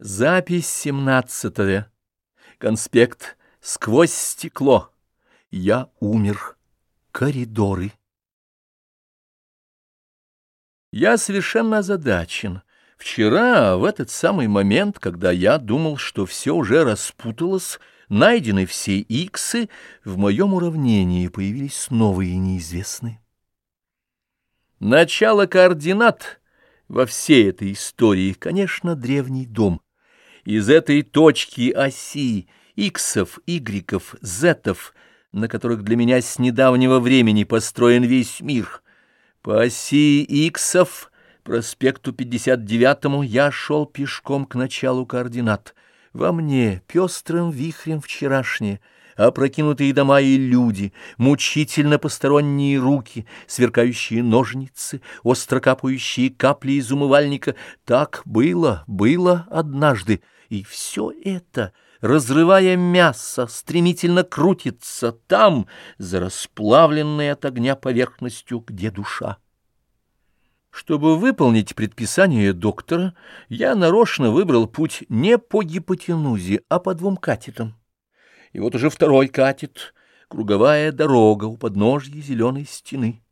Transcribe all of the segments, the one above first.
Запись семнадцатая. Конспект. Сквозь стекло. Я умер. Коридоры. Я совершенно озадачен. Вчера, в этот самый момент, когда я думал, что все уже распуталось, найдены все иксы, в моем уравнении появились новые неизвестные. Начало координат во всей этой истории, конечно, древний дом — из этой точки оси иксов, игреков, зетов, на которых для меня с недавнего времени построен весь мир, по оси иксов, проспекту 59-му, я шел пешком к началу координат. Во мне пестрым вихрем вчерашнее — опрокинутые дома и люди, мучительно посторонние руки, сверкающие ножницы, остро капающие капли из умывальника. Так было, было однажды, и все это, разрывая мясо, стремительно крутится там, за расплавленной от огня поверхностью, где душа. Чтобы выполнить предписание доктора, я нарочно выбрал путь не по гипотенузе, а по двум катетам и вот уже второй катит, круговая дорога у подножья зеленой стены.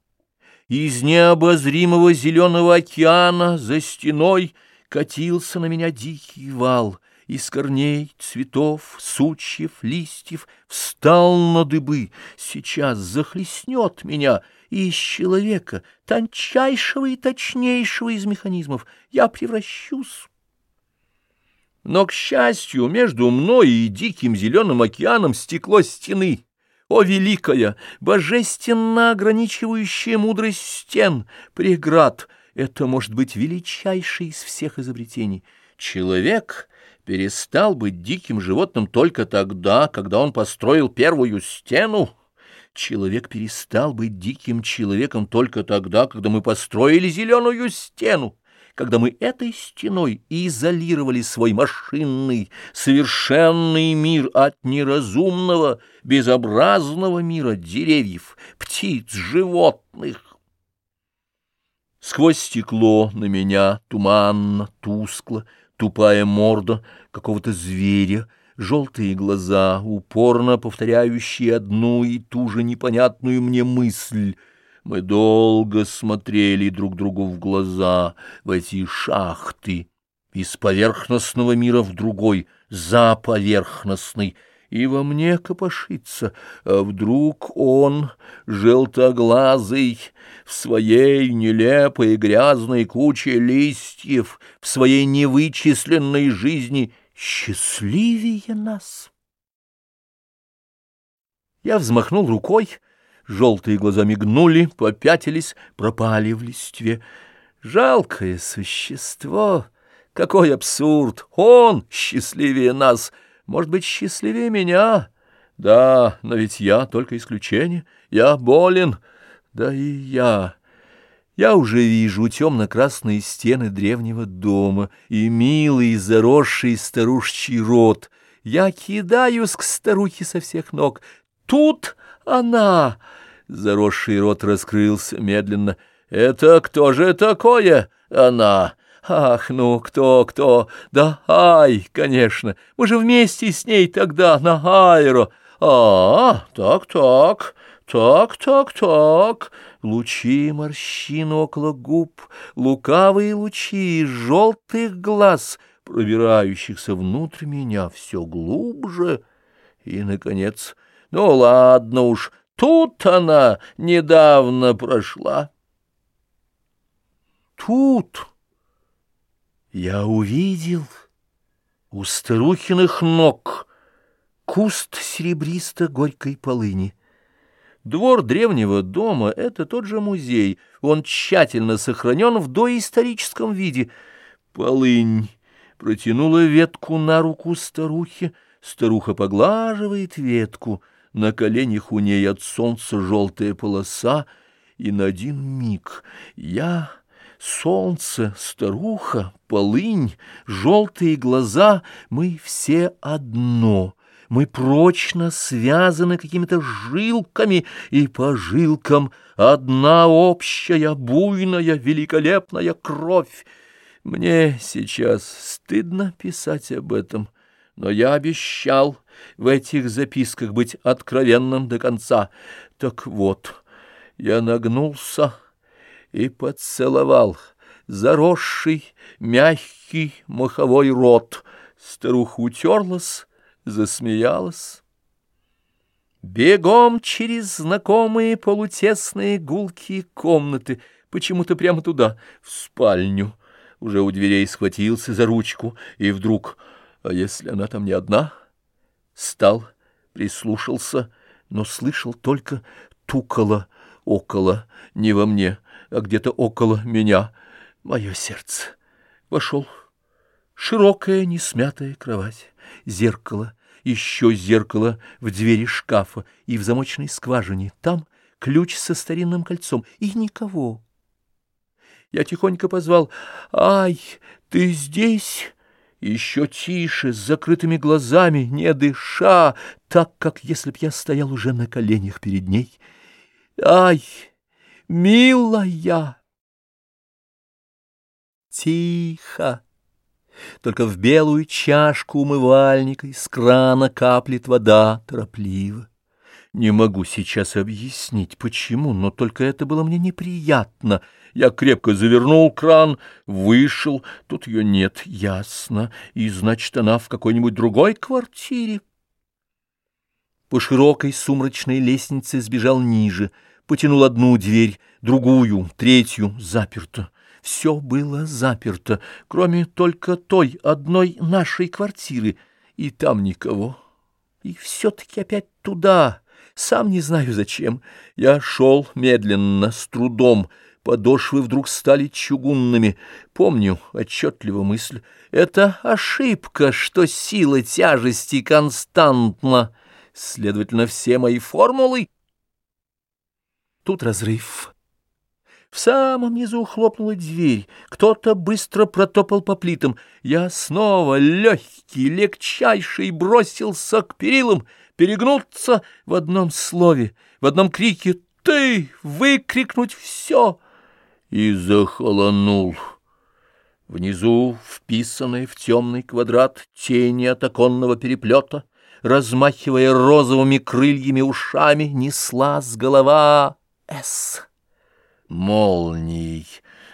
Из необозримого зеленого океана за стеной катился на меня дикий вал, из корней, цветов, сучьев, листьев встал на дыбы, сейчас захлестнет меня, и из человека, тончайшего и точнейшего из механизмов, я превращусь но, к счастью, между мной и диким зеленым океаном стекло стены. О, великая, божественно ограничивающая мудрость стен, преград! Это может быть величайшее из всех изобретений. Человек перестал быть диким животным только тогда, когда он построил первую стену. Человек перестал быть диким человеком только тогда, когда мы построили зеленую стену когда мы этой стеной изолировали свой машинный, совершенный мир от неразумного, безобразного мира деревьев, птиц, животных. Сквозь стекло на меня туманно, тускло, тупая морда какого-то зверя, желтые глаза, упорно повторяющие одну и ту же непонятную мне мысль — мы долго смотрели друг другу в глаза, в эти шахты, из поверхностного мира в другой, за поверхностный, и во мне копошится, а вдруг он, желтоглазый, в своей нелепой грязной куче листьев, в своей невычисленной жизни счастливее нас. Я взмахнул рукой, Желтые глаза мигнули, попятились, пропали в листве. Жалкое существо! Какой абсурд! Он счастливее нас! Может быть, счастливее меня? Да, но ведь я только исключение. Я болен. Да и я... Я уже вижу темно-красные стены древнего дома и милый заросший старушечий рот. Я кидаюсь к старухе со всех ног. Тут она... Заросший рот раскрылся медленно. «Это кто же такое она?» «Ах, ну, кто, кто? Да Ай, конечно, мы же вместе с ней тогда на Айро. А, так, так, так, так, так». Лучи морщин около губ, лукавые лучи желтых глаз, пробирающихся внутрь меня все глубже. И, наконец, ну ладно уж, Тут она недавно прошла. Тут я увидел у старухиных ног куст серебристо-горькой полыни. Двор древнего дома — это тот же музей, он тщательно сохранен в доисторическом виде. Полынь протянула ветку на руку старухи, старуха поглаживает ветку — на коленях у ней от солнца желтая полоса, и на один миг я, солнце, старуха, полынь, желтые глаза, мы все одно — мы прочно связаны какими-то жилками, и по жилкам одна общая, буйная, великолепная кровь. Мне сейчас стыдно писать об этом, но я обещал в этих записках быть откровенным до конца. Так вот, я нагнулся и поцеловал заросший, мягкий маховой рот. Старуха утерлась, засмеялась. Бегом через знакомые полутесные гулкие комнаты, почему-то прямо туда, в спальню. Уже у дверей схватился за ручку, и вдруг, а если она там не одна? Стал, прислушался, но слышал только тукало около, не во мне, а где-то около меня, мое сердце. Вошел. Широкая, несмятая кровать, зеркало, еще зеркало в двери шкафа и в замочной скважине. Там ключ со старинным кольцом, и никого. Я тихонько позвал «Ай, ты здесь?» Еще тише, с закрытыми глазами, не дыша, так, как если б я стоял уже на коленях перед ней. «Ай, милая!» Тихо! Только в белую чашку умывальника из крана каплет вода торопливо. Не могу сейчас объяснить, почему, но только это было мне неприятно. Я крепко завернул кран, вышел, тут ее нет, ясно, и значит, она в какой-нибудь другой квартире. По широкой сумрачной лестнице сбежал ниже, потянул одну дверь, другую, третью, заперто. Все было заперто, кроме только той одной нашей квартиры, и там никого. И все-таки опять туда, сам не знаю зачем. Я шел медленно, с трудом, подошвы вдруг стали чугунными. Помню отчетливо мысль. Это ошибка, что сила тяжести константна. Следовательно, все мои формулы... Тут разрыв. В самом низу хлопнула дверь, кто-то быстро протопал по плитам. Я снова легкий, легчайший бросился к перилам, перегнуться в одном слове, в одном крике «Ты!» выкрикнуть все и захолонул. Внизу, вписанные в темный квадрат тени от оконного переплета, размахивая розовыми крыльями ушами, несла с голова «С» молнией.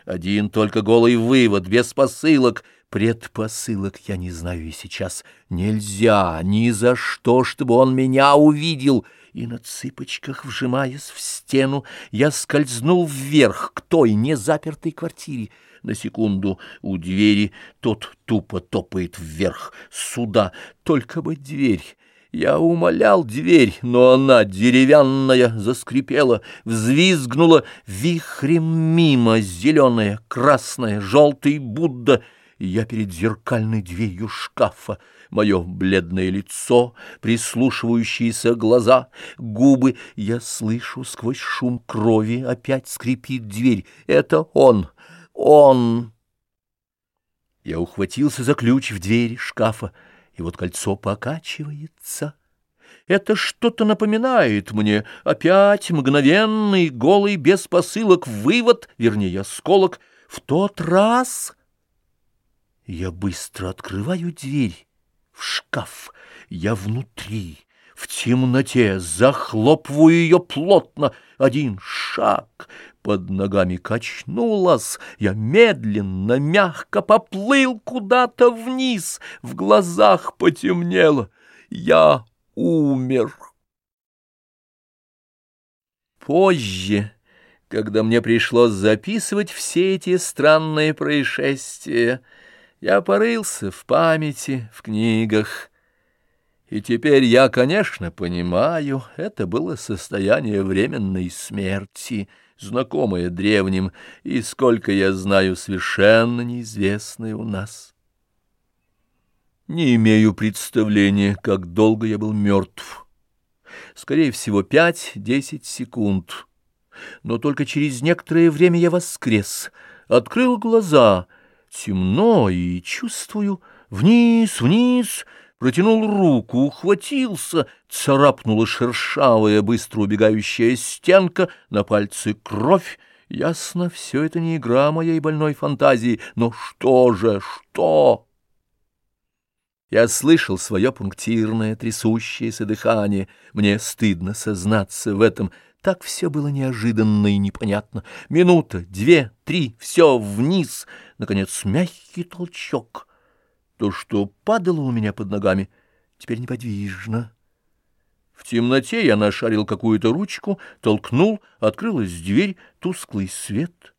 Один только голый вывод, без посылок. Предпосылок я не знаю и сейчас. Нельзя ни за что, чтобы он меня увидел. И на цыпочках, вжимаясь в стену, я скользнул вверх к той незапертой квартире. На секунду у двери тот тупо топает вверх, сюда, только бы дверь я умолял дверь, но она деревянная заскрипела, взвизгнула вихрем мимо зеленая, красная, желтый Будда, и я перед зеркальной дверью шкафа, мое бледное лицо, прислушивающиеся глаза, губы, я слышу сквозь шум крови, опять скрипит дверь. Это он, он. Я ухватился за ключ в двери шкафа, и вот кольцо покачивается. Это что-то напоминает мне. Опять мгновенный, голый, без посылок, вывод, вернее, осколок. В тот раз я быстро открываю дверь в шкаф. Я внутри, в темноте, захлопываю ее плотно. Один шаг, под ногами качнулась, я медленно, мягко поплыл куда-то вниз, в глазах потемнело. Я умер. Позже, когда мне пришлось записывать все эти странные происшествия, я порылся в памяти, в книгах, и теперь я, конечно, понимаю, это было состояние временной смерти, знакомое древним, и, сколько я знаю, совершенно неизвестное у нас. Не имею представления, как долго я был мертв. Скорее всего, пять-десять секунд. Но только через некоторое время я воскрес, открыл глаза, темно и чувствую, вниз, вниз — протянул руку, ухватился, царапнула шершавая, быстро убегающая стенка, на пальце кровь, Ясно, все это не игра моей больной фантазии, но что же, что? Я слышал свое пунктирное, трясущееся дыхание. Мне стыдно сознаться в этом. Так все было неожиданно и непонятно. Минута, две, три, все вниз. Наконец, мягкий толчок. То, что падало у меня под ногами, теперь неподвижно. В темноте я нашарил какую-то ручку, толкнул, открылась дверь, тусклый свет.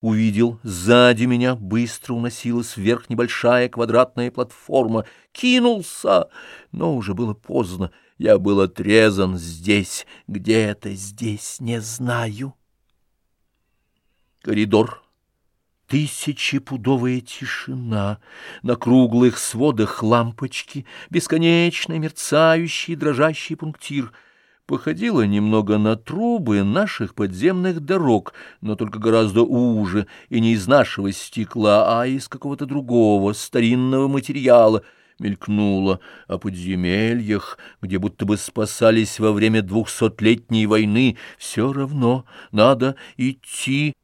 Увидел, сзади меня быстро уносилась вверх небольшая квадратная платформа. Кинулся, но уже было поздно. Я был отрезан здесь, где-то здесь, не знаю. Коридор. Тысячепудовая тишина, на круглых сводах лампочки, бесконечный мерцающий дрожащий пунктир. Походило немного на трубы наших подземных дорог, но только гораздо уже, и не из нашего стекла, а из какого-то другого старинного материала — мелькнуло о подземельях, где будто бы спасались во время двухсотлетней войны. Все равно надо идти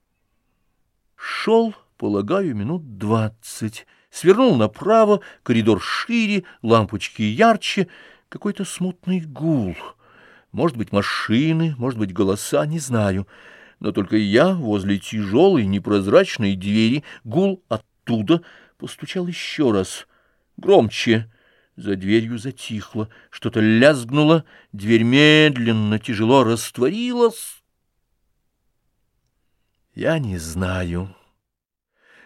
Шел, полагаю, минут двадцать. Свернул направо, коридор шире, лампочки ярче, какой-то смутный гул. Может быть, машины, может быть, голоса, не знаю. Но только я возле тяжелой непрозрачной двери, гул оттуда, постучал еще раз. Громче. За дверью затихло, что-то лязгнуло, дверь медленно, тяжело растворилась. Я не знаю,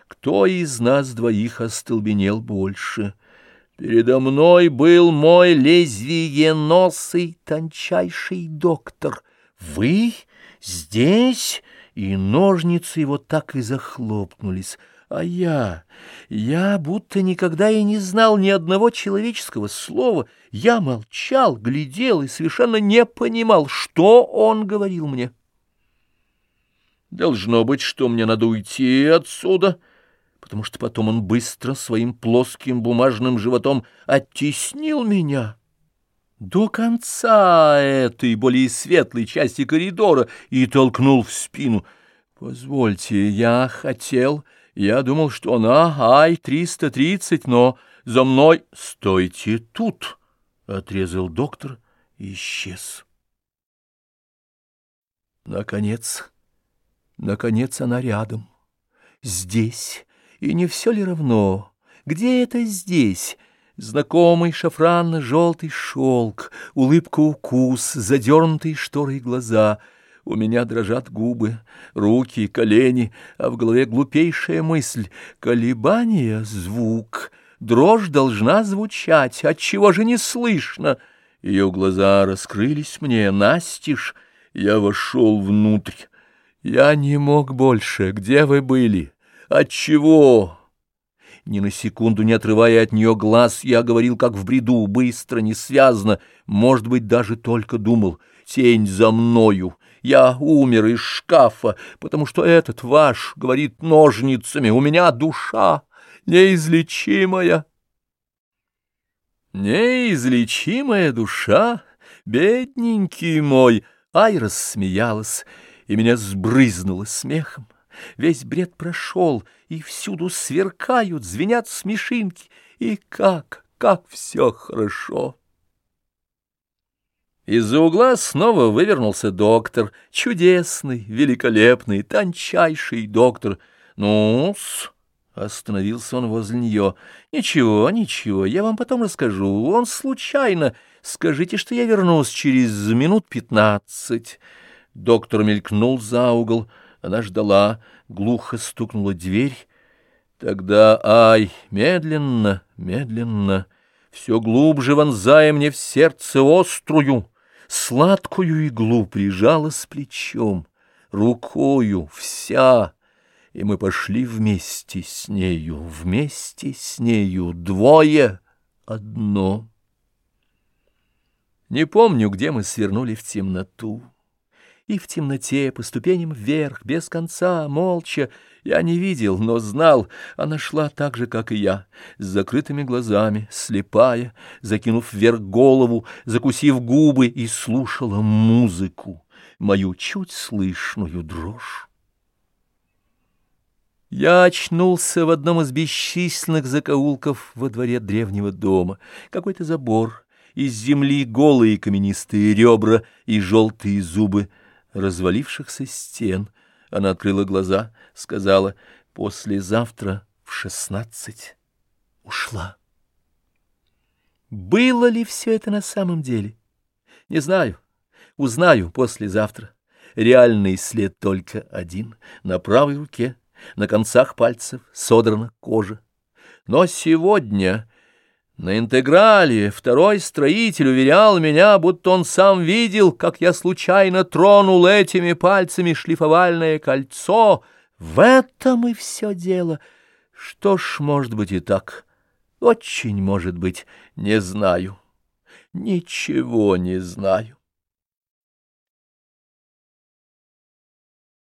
кто из нас двоих остолбенел больше. Передо мной был мой лезвиеносый тончайший доктор. Вы здесь? И ножницы его так и захлопнулись. А я, я будто никогда и не знал ни одного человеческого слова. Я молчал, глядел и совершенно не понимал, что он говорил мне. Должно быть, что мне надо уйти отсюда, потому что потом он быстро своим плоским бумажным животом оттеснил меня до конца этой более светлой части коридора и толкнул в спину. Позвольте, я хотел, я думал, что она, ай, триста тридцать, но за мной... Стойте тут, — отрезал доктор и исчез. Наконец... Наконец она рядом. Здесь. И не все ли равно? Где это здесь? Знакомый шафранно-желтый шелк, улыбка-укус, задернутые шторы глаза. У меня дрожат губы, руки, колени, а в голове глупейшая мысль. Колебания — звук. Дрожь должна звучать, отчего же не слышно? Ее глаза раскрылись мне настежь. Я вошел внутрь. Я не мог больше. Где вы были? Отчего? Ни на секунду не отрывая от нее глаз, я говорил, как в бреду, быстро, несвязно, может быть, даже только думал. Тень за мною. Я умер из шкафа, потому что этот ваш, говорит ножницами, у меня душа неизлечимая. Неизлечимая душа, бедненький мой, ай, рассмеялась и меня сбрызнуло смехом. Весь бред прошел, и всюду сверкают, звенят смешинки, и как, как все хорошо. Из-за угла снова вывернулся доктор, чудесный, великолепный, тончайший доктор. Ну-с, остановился он возле нее. Ничего, ничего, я вам потом расскажу, он случайно. Скажите, что я вернусь через минут пятнадцать. Доктор мелькнул за угол, она ждала, глухо стукнула дверь. Тогда, ай, медленно, медленно, все глубже вонзая мне в сердце острую, сладкую иглу прижала с плечом, рукою вся, и мы пошли вместе с нею, вместе с нею, двое, одно. Не помню, где мы свернули в темноту и в темноте, по ступеням вверх, без конца, молча. Я не видел, но знал, она шла так же, как и я, с закрытыми глазами, слепая, закинув вверх голову, закусив губы и слушала музыку, мою чуть слышную дрожь. Я очнулся в одном из бесчисленных закоулков во дворе древнего дома. Какой-то забор, из земли голые каменистые ребра и желтые зубы развалившихся стен. Она открыла глаза, сказала, «Послезавтра в шестнадцать» ушла. Было ли все это на самом деле? Не знаю. Узнаю послезавтра. Реальный след только один — на правой руке — на концах пальцев содрана кожа. Но сегодня на интеграле второй строитель уверял меня, будто он сам видел, как я случайно тронул этими пальцами шлифовальное кольцо. В этом и все дело. Что ж, может быть и так. Очень может быть, не знаю. Ничего не знаю.